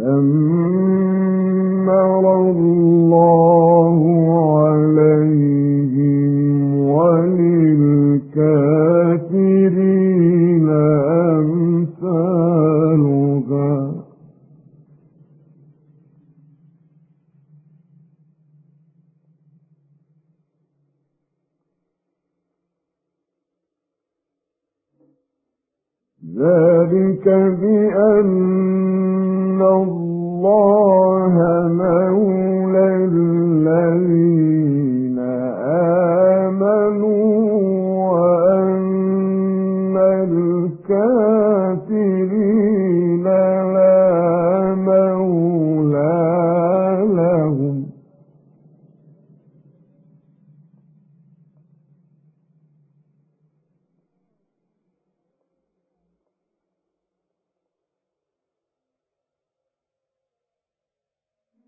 دم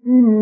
إن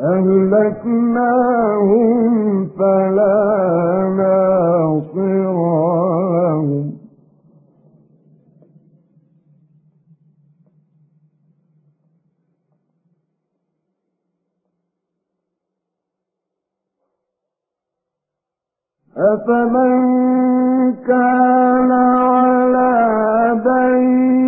أهلكناهم فلا ناصر لهم. أفمن كان على بينة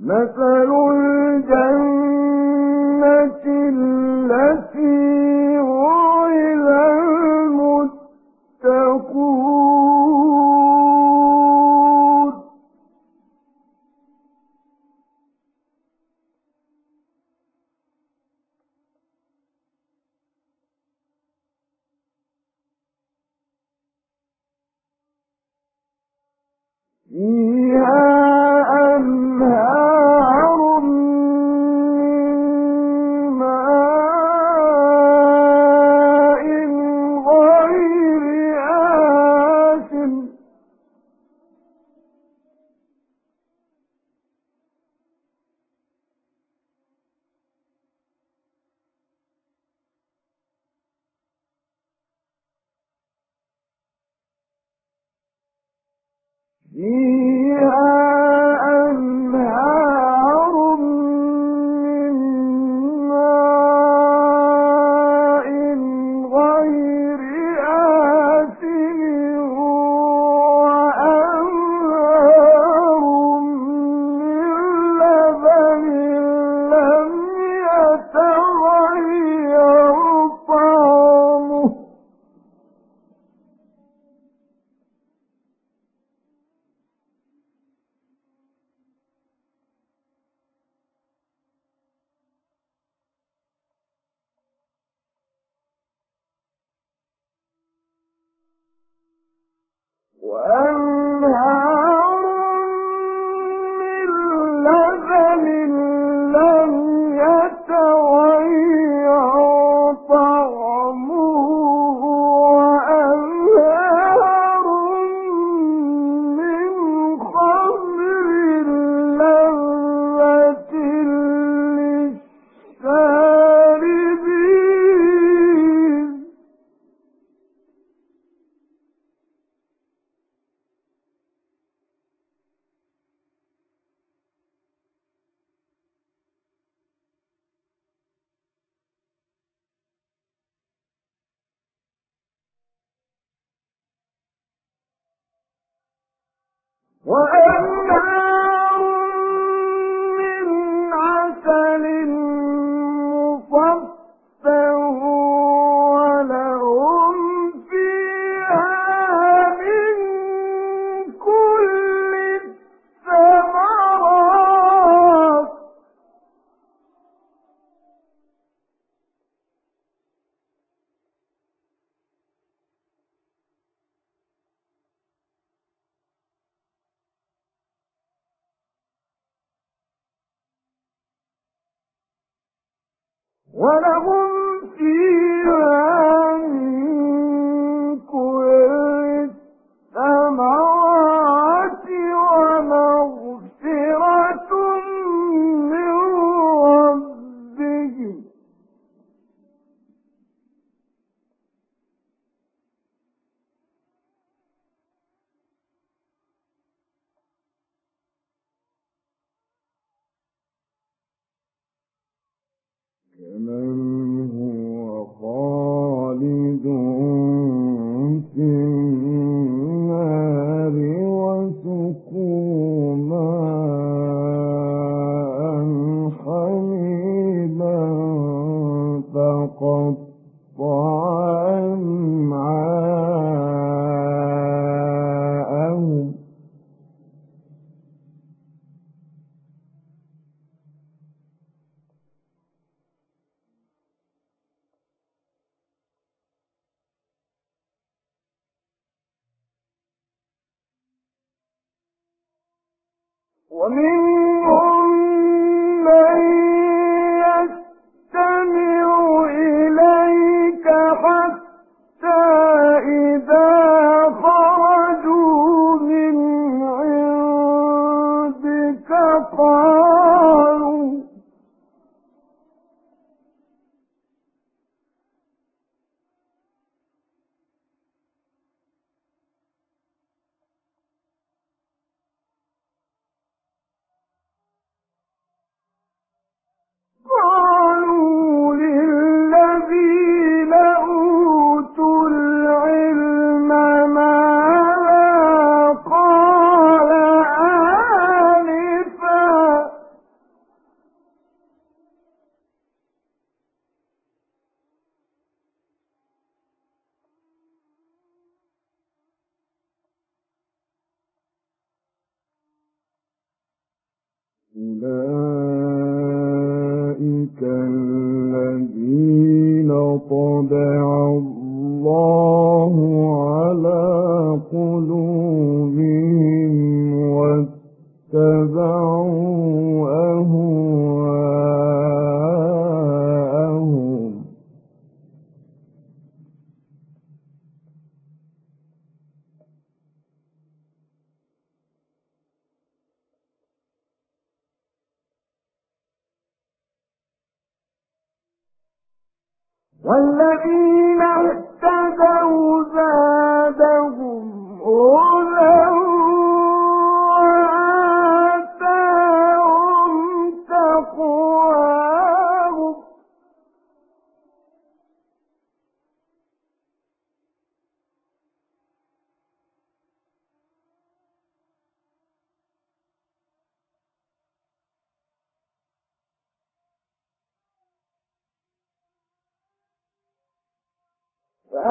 مثل الجنة ولهم فيها على Well,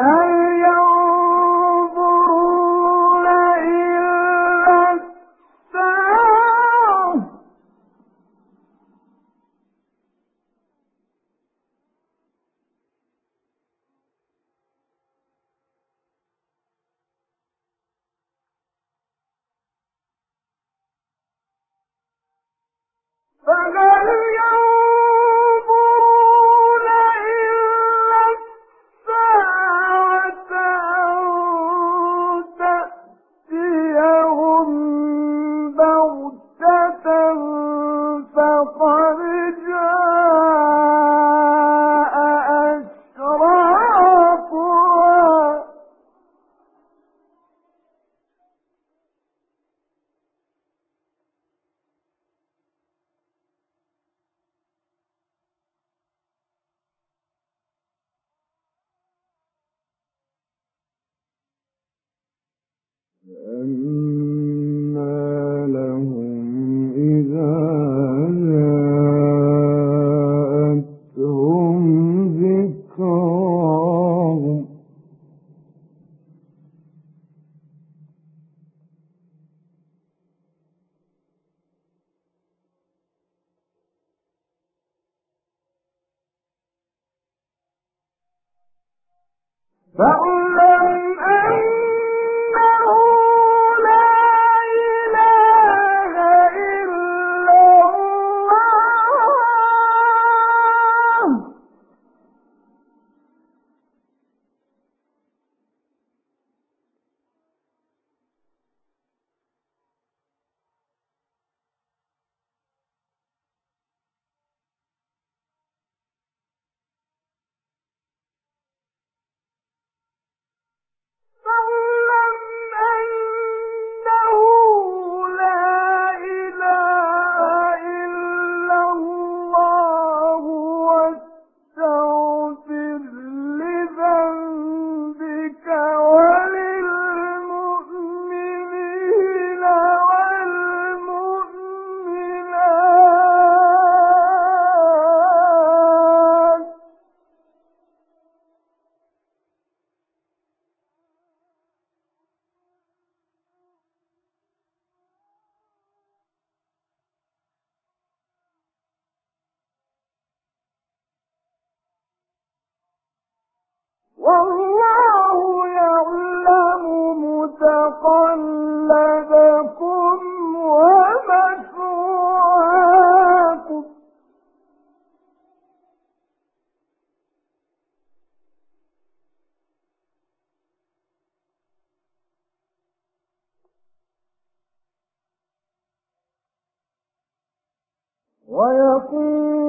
ويقول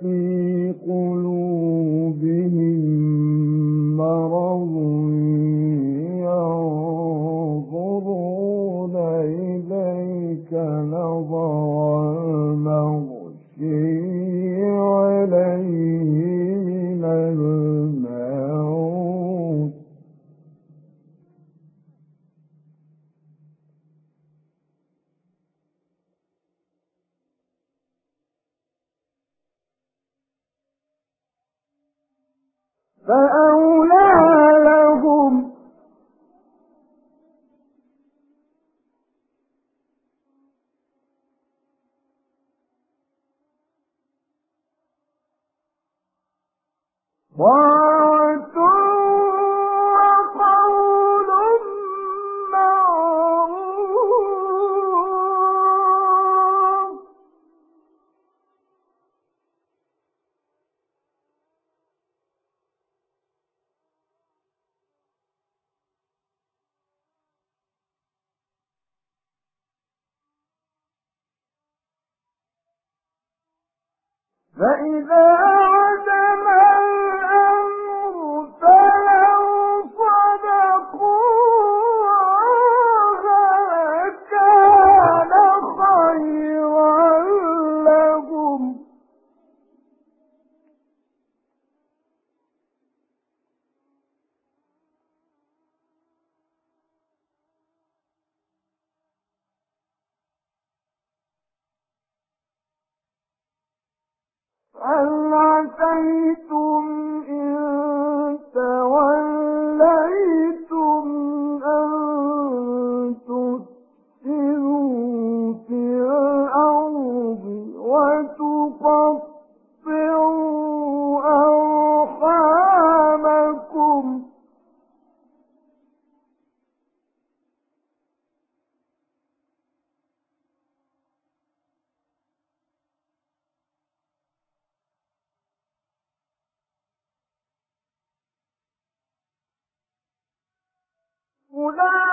في قلوبهم فأولى لهم. فإذا أولئك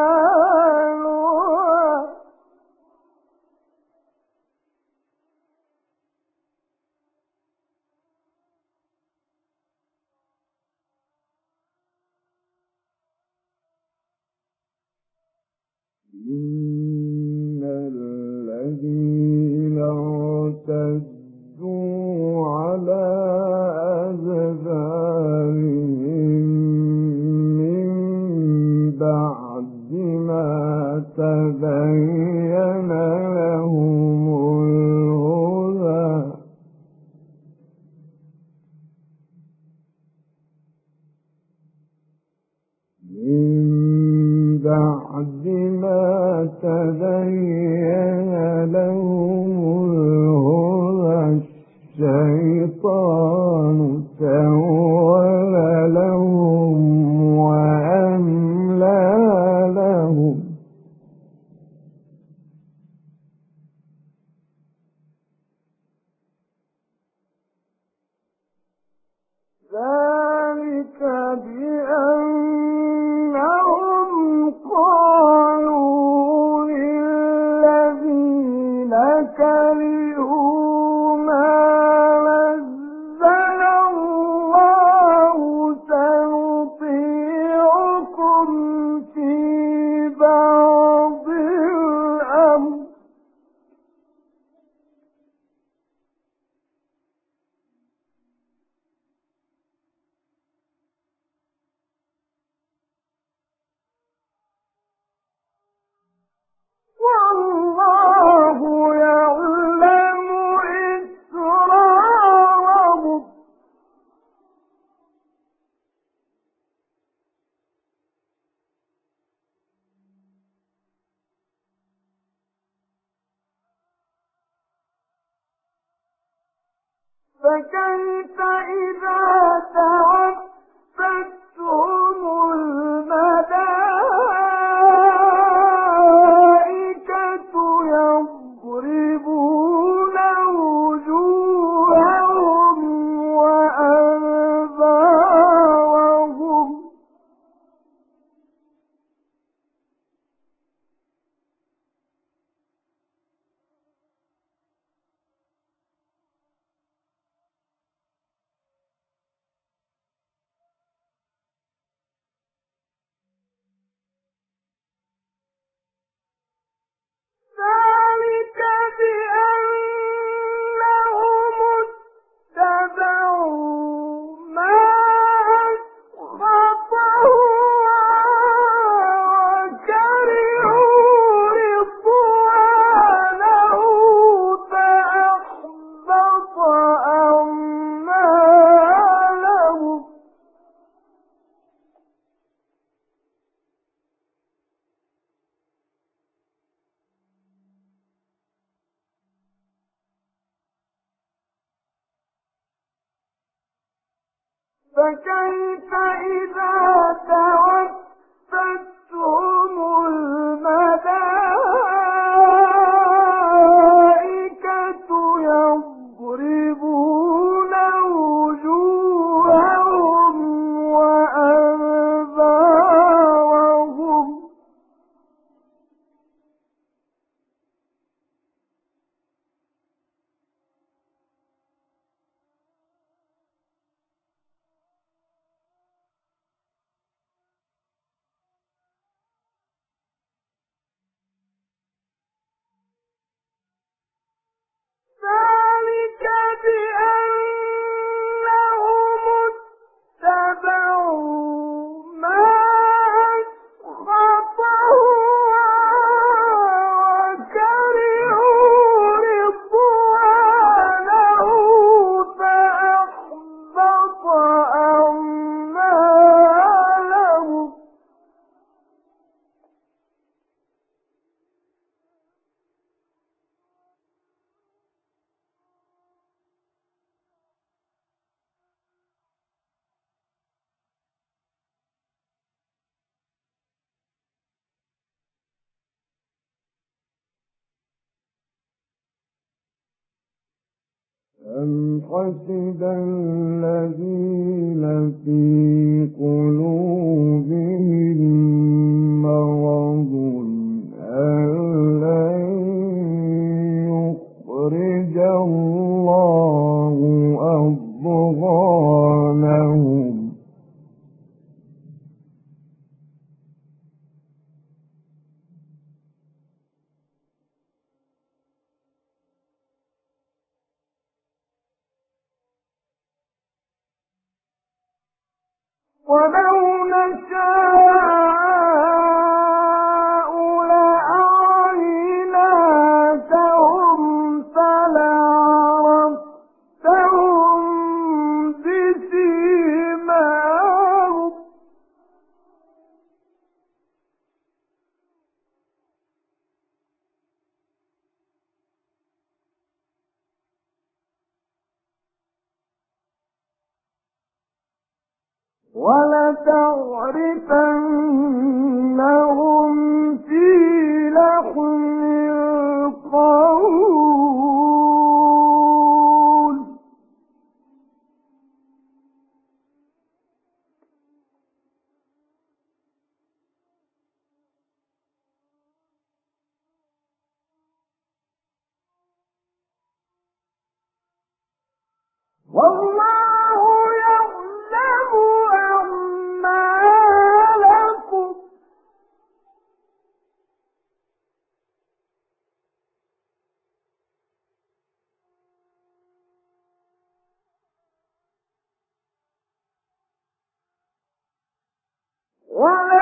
فكيف إذا توفتهم أم حسب الذين في قلوبهم ولنبلونكم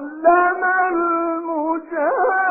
نعلم المجاهدين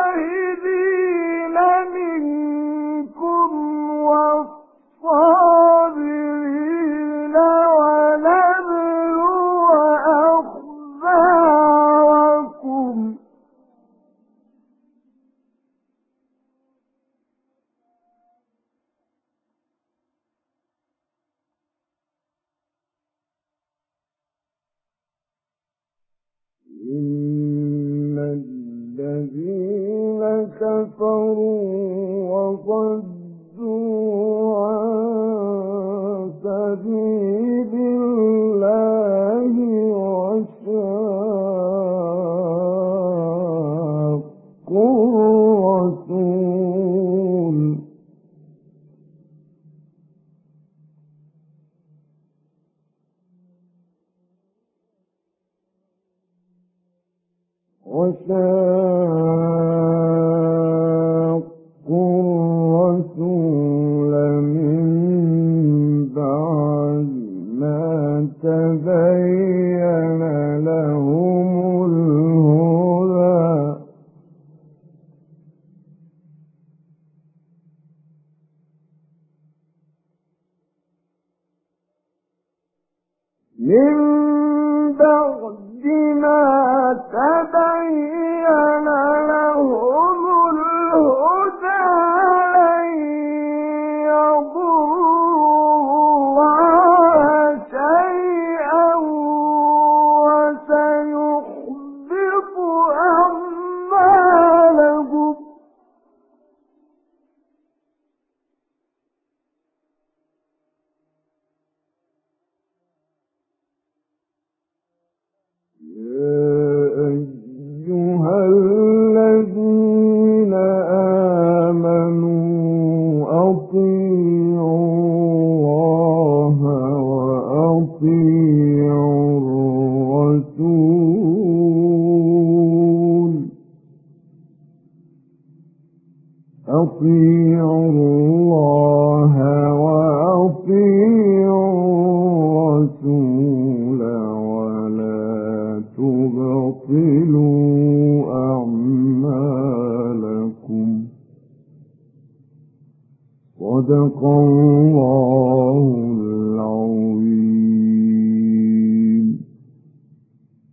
وشاقوا